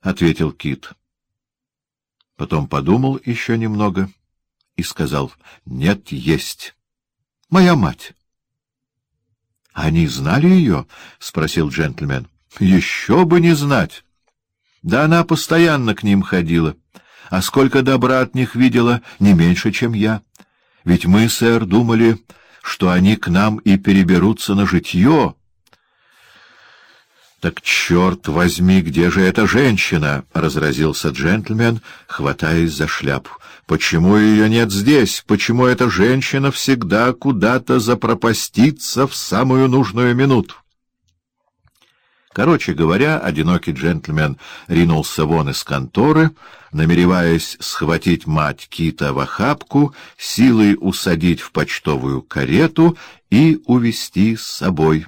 — ответил Кит. Потом подумал еще немного и сказал, — нет, есть. Моя мать. — Они знали ее? — спросил джентльмен. — Еще бы не знать. Да она постоянно к ним ходила. А сколько добра от них видела, не меньше, чем я. Ведь мы, сэр, думали, что они к нам и переберутся на житье. — Так черт возьми, где же эта женщина? — разразился джентльмен, хватаясь за шляпу. — Почему ее нет здесь? Почему эта женщина всегда куда-то запропастится в самую нужную минуту? Короче говоря, одинокий джентльмен ринулся вон из конторы, намереваясь схватить мать Кита в охапку, силой усадить в почтовую карету и увести с собой.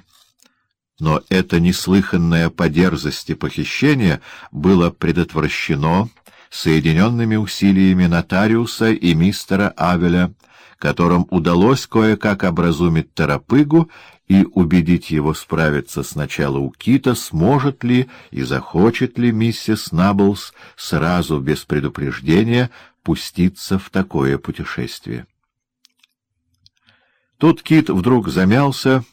Но это неслыханное по дерзости похищение было предотвращено соединенными усилиями нотариуса и мистера Авеля, которым удалось кое-как образумить Тарапыгу и убедить его справиться сначала у Кита, сможет ли и захочет ли миссис Наблс сразу, без предупреждения, пуститься в такое путешествие. Тут Кит вдруг замялся,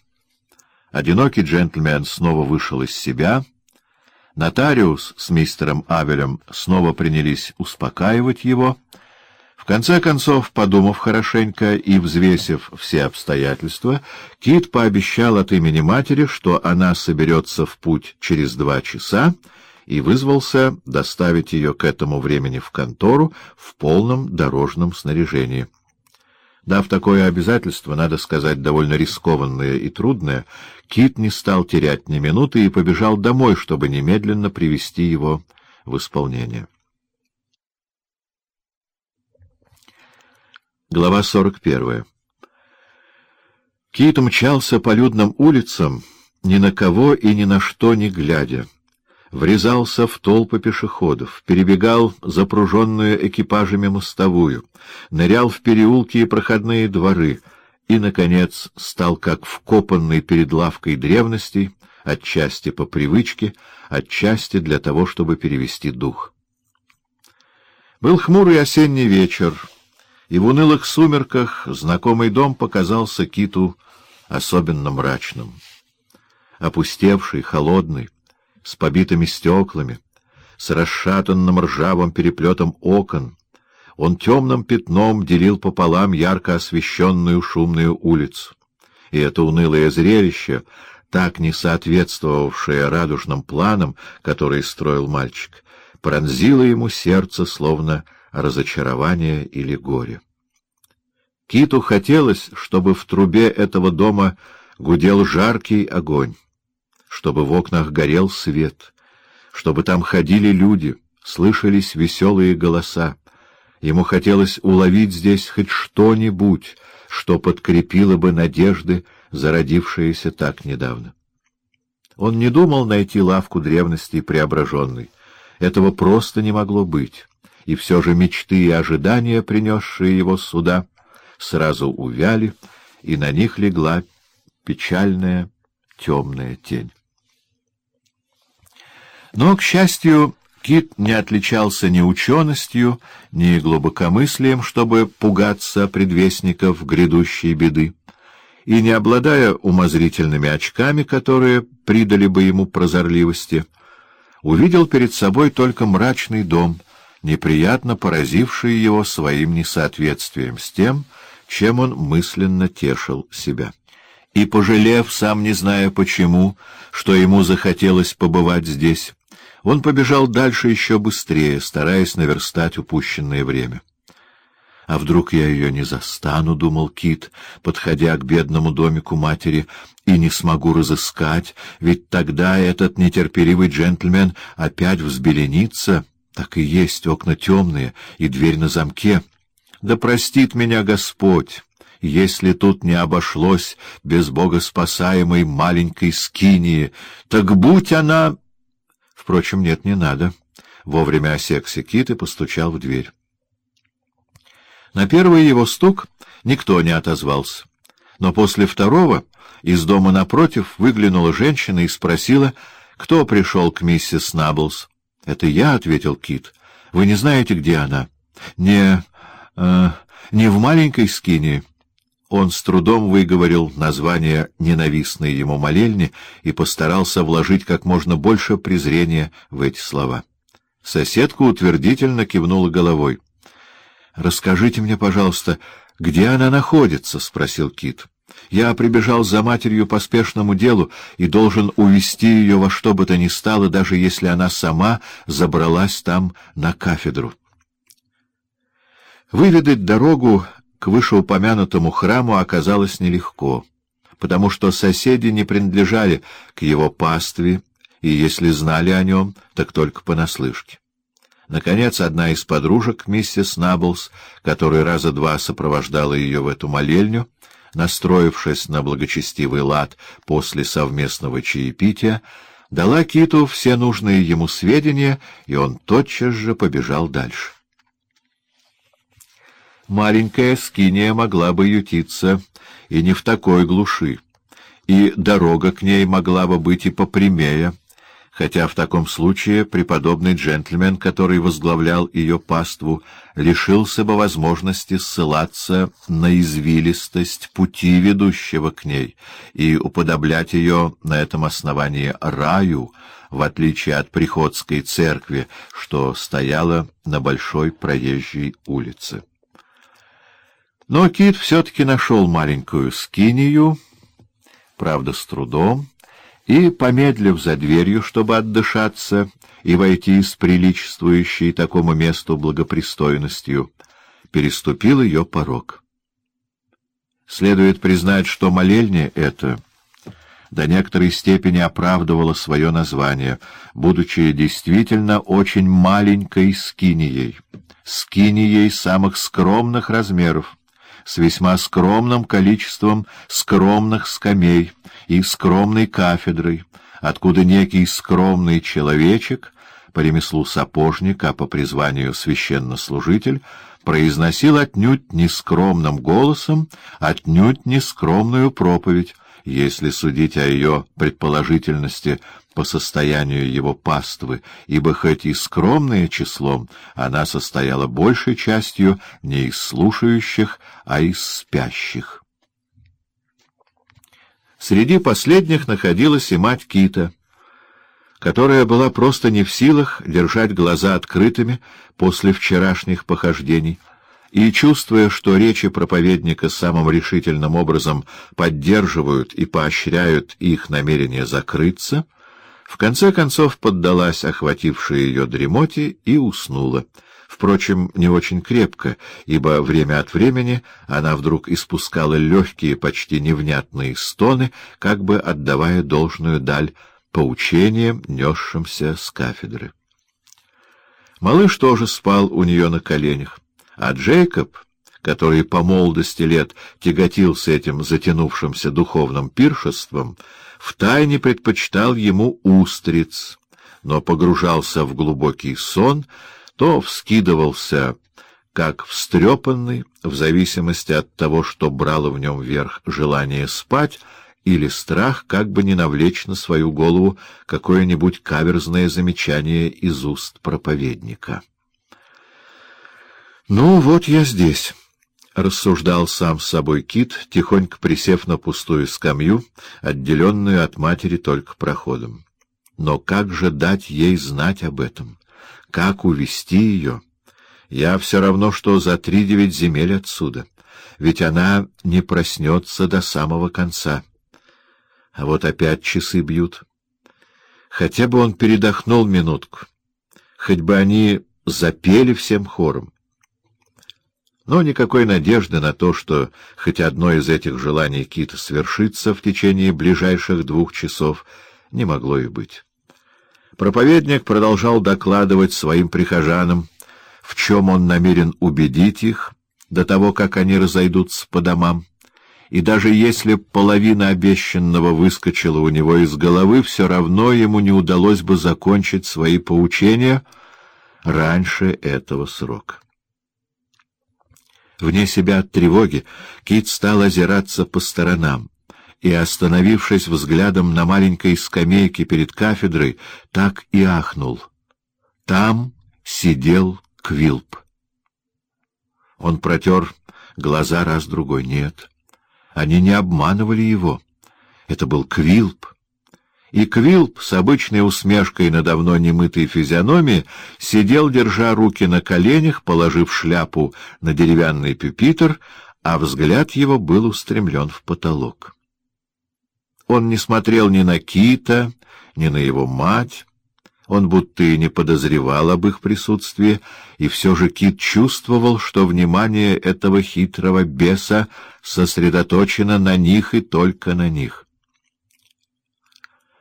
одинокий джентльмен снова вышел из себя, нотариус с мистером Авелем снова принялись успокаивать его — в конце концов, подумав хорошенько и взвесив все обстоятельства, Кит пообещал от имени матери, что она соберется в путь через два часа, и вызвался доставить ее к этому времени в контору в полном дорожном снаряжении. Дав такое обязательство, надо сказать, довольно рискованное и трудное, Кит не стал терять ни минуты и побежал домой, чтобы немедленно привести его в исполнение. Глава 41. Кит мчался по людным улицам, ни на кого и ни на что не глядя. Врезался в толпы пешеходов, перебегал запруженную экипажами мостовую, нырял в переулки и проходные дворы и, наконец, стал как вкопанный перед лавкой древностей, отчасти по привычке, отчасти для того, чтобы перевести дух. Был хмурый осенний вечер, и в унылых сумерках знакомый дом показался Киту особенно мрачным. Опустевший, холодный, с побитыми стеклами, с расшатанным ржавым переплетом окон, он темным пятном делил пополам ярко освещенную шумную улицу. И это унылое зрелище, так не соответствовавшее радужным планам, которые строил мальчик, пронзило ему сердце, словно разочарование или горе. Киту хотелось, чтобы в трубе этого дома гудел жаркий огонь, чтобы в окнах горел свет, чтобы там ходили люди, слышались веселые голоса. Ему хотелось уловить здесь хоть что-нибудь, что подкрепило бы надежды, зародившиеся так недавно. Он не думал найти лавку древностей преображенной. Этого просто не могло быть и все же мечты и ожидания, принесшие его сюда, сразу увяли, и на них легла печальная темная тень. Но, к счастью, Кит не отличался ни ученостью, ни глубокомыслием, чтобы пугаться предвестников грядущей беды, и, не обладая умозрительными очками, которые придали бы ему прозорливости, увидел перед собой только мрачный дом — неприятно поразившие его своим несоответствием с тем, чем он мысленно тешил себя. И, пожалев, сам не зная почему, что ему захотелось побывать здесь, он побежал дальше еще быстрее, стараясь наверстать упущенное время. «А вдруг я ее не застану?» — думал Кит, подходя к бедному домику матери, — «и не смогу разыскать, ведь тогда этот нетерпеливый джентльмен опять взбеленится». Так и есть, окна темные, и дверь на замке. Да простит меня Господь, если тут не обошлось без богоспасаемой маленькой скинии, так будь она... Впрочем, нет, не надо. Вовремя осекся кит и постучал в дверь. На первый его стук никто не отозвался, но после второго из дома напротив выглянула женщина и спросила, кто пришел к миссис Наблс. — Это я, — ответил Кит. — Вы не знаете, где она? — Не... Э, не в маленькой скине. Он с трудом выговорил название ненавистной ему молельни и постарался вложить как можно больше презрения в эти слова. Соседка утвердительно кивнула головой. — Расскажите мне, пожалуйста, где она находится? — спросил Кит. — Я прибежал за матерью по спешному делу и должен увести ее во что бы то ни стало, даже если она сама забралась там на кафедру. Выведать дорогу к вышеупомянутому храму оказалось нелегко, потому что соседи не принадлежали к его пастве, и если знали о нем, так только понаслышке. Наконец, одна из подружек, миссис Наблс, которая раза два сопровождала ее в эту молельню, настроившись на благочестивый лад после совместного чаепития, дала Киту все нужные ему сведения, и он тотчас же побежал дальше маленькая скиния могла бы ютиться и не в такой глуши, и дорога к ней могла бы быть и попрямее, хотя в таком случае преподобный джентльмен, который возглавлял ее паству, лишился бы возможности ссылаться на извилистость пути, ведущего к ней, и уподоблять ее на этом основании раю, в отличие от приходской церкви, что стояла на большой проезжей улице. Но Кит все-таки нашел маленькую скинию, правда, с трудом, и, помедлив за дверью, чтобы отдышаться и войти с приличествующей такому месту благопристойностью, переступил ее порог. Следует признать, что молельня эта до некоторой степени оправдывала свое название, будучи действительно очень маленькой скинией, скинией самых скромных размеров, с весьма скромным количеством скромных скамей и скромной кафедрой, откуда некий скромный человечек, по ремеслу сапожник, а по призванию священнослужитель, произносил отнюдь не скромным голосом, отнюдь не скромную проповедь, если судить о ее предположительности по состоянию его паствы, ибо хоть и скромное числом, она состояла большей частью не из слушающих, а из спящих. Среди последних находилась и мать Кита, которая была просто не в силах держать глаза открытыми после вчерашних похождений, и, чувствуя, что речи проповедника самым решительным образом поддерживают и поощряют их намерение закрыться, в конце концов поддалась охватившей ее дремоте и уснула. Впрочем, не очень крепко, ибо время от времени она вдруг испускала легкие, почти невнятные стоны, как бы отдавая должную даль поучениям, несшимся с кафедры. Малыш тоже спал у нее на коленях. А Джейкоб, который по молодости лет тяготился этим затянувшимся духовным пиршеством, втайне предпочитал ему устриц, но погружался в глубокий сон, то вскидывался, как встрепанный, в зависимости от того, что брало в нем верх желание спать, или страх как бы не навлечь на свою голову какое-нибудь каверзное замечание из уст проповедника. «Ну, вот я здесь», — рассуждал сам с собой Кит, тихонько присев на пустую скамью, отделенную от матери только проходом. «Но как же дать ей знать об этом? Как увести ее? Я все равно, что за три девять земель отсюда, ведь она не проснется до самого конца. А вот опять часы бьют. Хотя бы он передохнул минутку, хоть бы они запели всем хором. Но никакой надежды на то, что хоть одно из этих желаний Кита свершится в течение ближайших двух часов, не могло и быть. Проповедник продолжал докладывать своим прихожанам, в чем он намерен убедить их до того, как они разойдутся по домам. И даже если половина обещанного выскочила у него из головы, все равно ему не удалось бы закончить свои поучения раньше этого срока. Вне себя от тревоги Кит стал озираться по сторонам и, остановившись взглядом на маленькой скамейке перед кафедрой, так и ахнул. Там сидел Квилп. Он протер глаза раз-другой. Нет, они не обманывали его. Это был Квилп. И Квилп с обычной усмешкой на давно немытой физиономии сидел, держа руки на коленях, положив шляпу на деревянный пюпитр, а взгляд его был устремлен в потолок. Он не смотрел ни на Кита, ни на его мать, он будто и не подозревал об их присутствии, и все же Кит чувствовал, что внимание этого хитрого беса сосредоточено на них и только на них.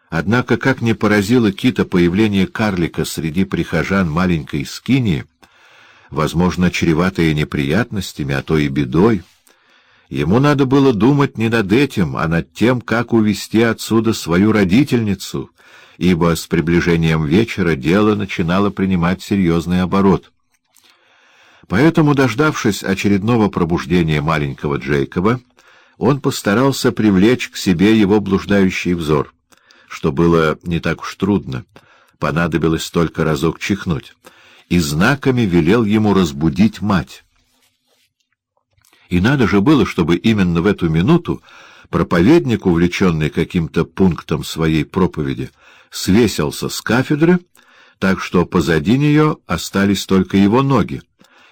Однако, как не поразило Кита появление карлика среди прихожан маленькой скини, возможно, чреватое неприятностями, а то и бедой, ему надо было думать не над этим, а над тем, как увести отсюда свою родительницу — ибо с приближением вечера дело начинало принимать серьезный оборот. Поэтому, дождавшись очередного пробуждения маленького Джейкоба, он постарался привлечь к себе его блуждающий взор, что было не так уж трудно, понадобилось только разок чихнуть, и знаками велел ему разбудить мать. И надо же было, чтобы именно в эту минуту проповедник, увлеченный каким-то пунктом своей проповеди, свесился с кафедры, так что позади нее остались только его ноги,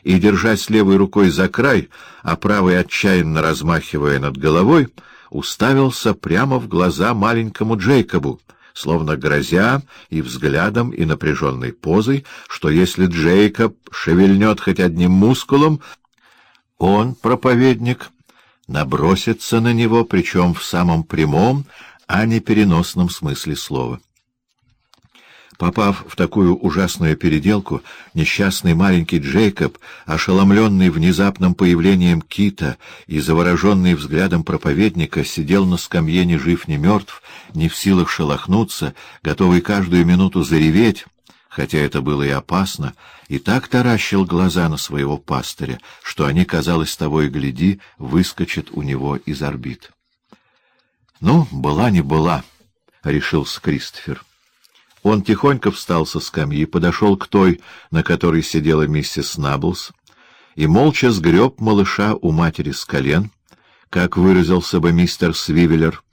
и, держась левой рукой за край, а правой отчаянно размахивая над головой, уставился прямо в глаза маленькому Джейкобу, словно грозя и взглядом, и напряженной позой, что если Джейкоб шевельнет хоть одним мускулом, он, проповедник, набросится на него, причем в самом прямом, а не переносном смысле слова. Попав в такую ужасную переделку, несчастный маленький Джейкоб, ошеломленный внезапным появлением кита и завороженный взглядом проповедника, сидел на скамье ни жив, ни мертв, не в силах шелохнуться, готовый каждую минуту зареветь, хотя это было и опасно, и так таращил глаза на своего пастыря, что они, казалось, того и гляди, выскочат у него из орбит. — Ну, была не была, — решился Кристофер. Он тихонько встал со скамьи, подошел к той, на которой сидела миссис Наблс, и молча сгреб малыша у матери с колен, как выразился бы мистер Свивеллер,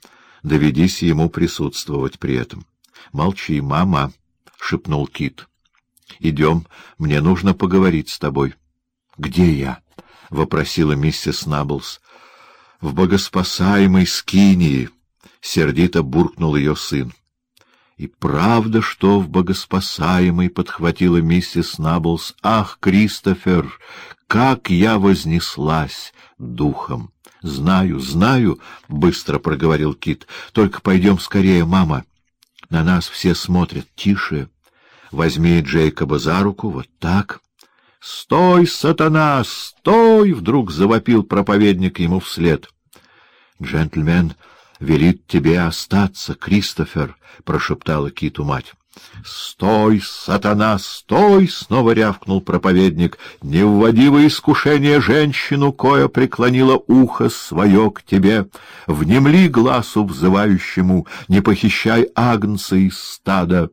доведись ему присутствовать при этом. — Молчи, мама, — шепнул Кит. — Идем, мне нужно поговорить с тобой. — Где я? — вопросила миссис Наблс. — В богоспасаемой Скинии, — сердито буркнул ее сын. И правда, что в богоспасаемой подхватила миссис Наблс. Ах, Кристофер, как я вознеслась духом! Знаю, знаю, — быстро проговорил Кит. Только пойдем скорее, мама. На нас все смотрят. Тише. Возьми Джейкоба за руку, вот так. «Стой, сатана, стой!» — вдруг завопил проповедник ему вслед. Джентльмен велит тебе остаться, Кристофер, — прошептала Киту мать. — Стой, сатана, стой! — снова рявкнул проповедник. — Не вводи во искушение женщину, кое преклонила ухо свое к тебе. Внемли глазу взывающему, не похищай агнца из стада.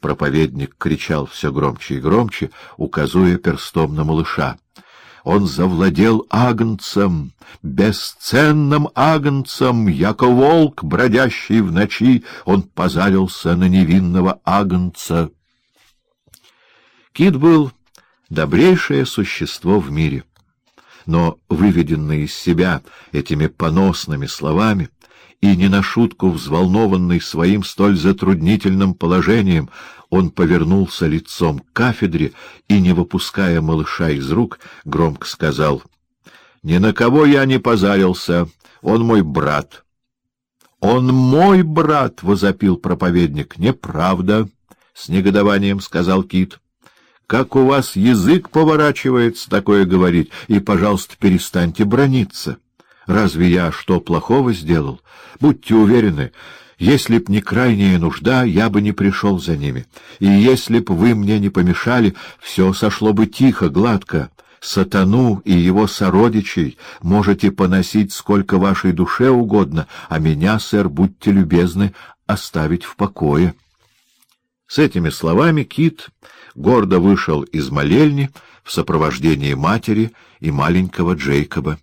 Проповедник кричал все громче и громче, указуя перстом на малыша. Он завладел агнцем, бесценным агнцем, яко волк, бродящий в ночи, он позарился на невинного агнца. Кит был добрейшее существо в мире, но, выведенный из себя этими поносными словами, и не на шутку взволнованный своим столь затруднительным положением, он повернулся лицом к кафедре и, не выпуская малыша из рук, громко сказал, — Ни на кого я не позарился, он мой брат. — Он мой брат! — возопил проповедник. — Неправда! — с негодованием сказал Кит. — Как у вас язык поворачивается такое говорить, и, пожалуйста, перестаньте брониться. Разве я что плохого сделал? Будьте уверены, если б не крайняя нужда, я бы не пришел за ними. И если б вы мне не помешали, все сошло бы тихо, гладко. Сатану и его сородичей можете поносить сколько вашей душе угодно, а меня, сэр, будьте любезны, оставить в покое. С этими словами Кит гордо вышел из молельни в сопровождении матери и маленького Джейкоба,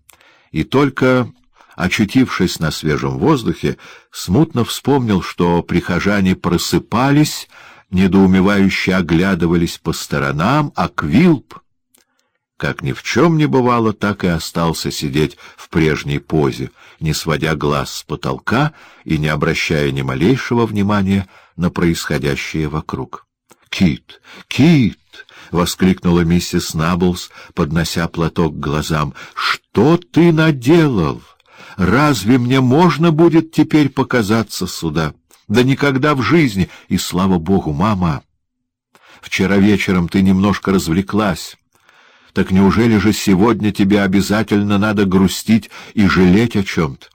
и только, очутившись на свежем воздухе, смутно вспомнил, что прихожане просыпались, недоумевающе оглядывались по сторонам, а Квилп, как ни в чем не бывало, так и остался сидеть в прежней позе, не сводя глаз с потолка и не обращая ни малейшего внимания на происходящее вокруг. «Кит! Кит!» — воскликнула миссис Наблс, поднося платок к глазам. «Что ты наделал? Разве мне можно будет теперь показаться сюда? Да никогда в жизни! И слава богу, мама! Вчера вечером ты немножко развлеклась». Так неужели же сегодня тебе обязательно надо грустить и жалеть о чем-то?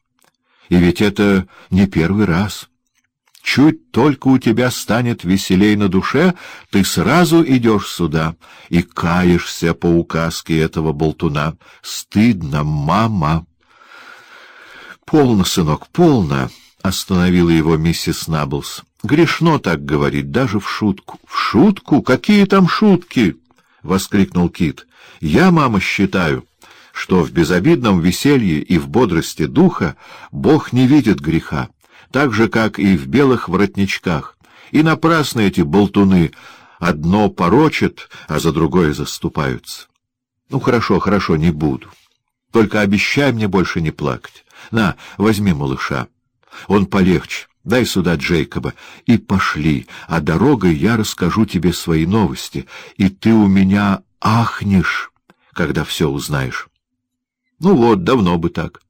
И ведь это не первый раз. Чуть только у тебя станет веселей на душе, ты сразу идешь сюда и каешься по указке этого болтуна. Стыдно, мама. Полно, сынок, полно, — остановила его миссис Наблс. Грешно так говорить, даже в шутку. — В шутку? Какие там шутки? — воскликнул Кит. — Я, мама, считаю, что в безобидном веселье и в бодрости духа Бог не видит греха так же, как и в белых воротничках. И напрасно эти болтуны одно порочат, а за другое заступаются. Ну, хорошо, хорошо, не буду. Только обещай мне больше не плакать. На, возьми малыша. Он полегче. Дай сюда Джейкоба. И пошли, а дорогой я расскажу тебе свои новости, и ты у меня ахнешь, когда все узнаешь. Ну вот, давно бы так.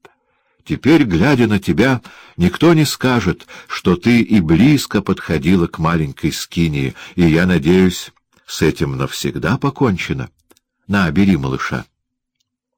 Теперь, глядя на тебя, никто не скажет, что ты и близко подходила к маленькой скинии, и, я надеюсь, с этим навсегда покончено. На, бери малыша.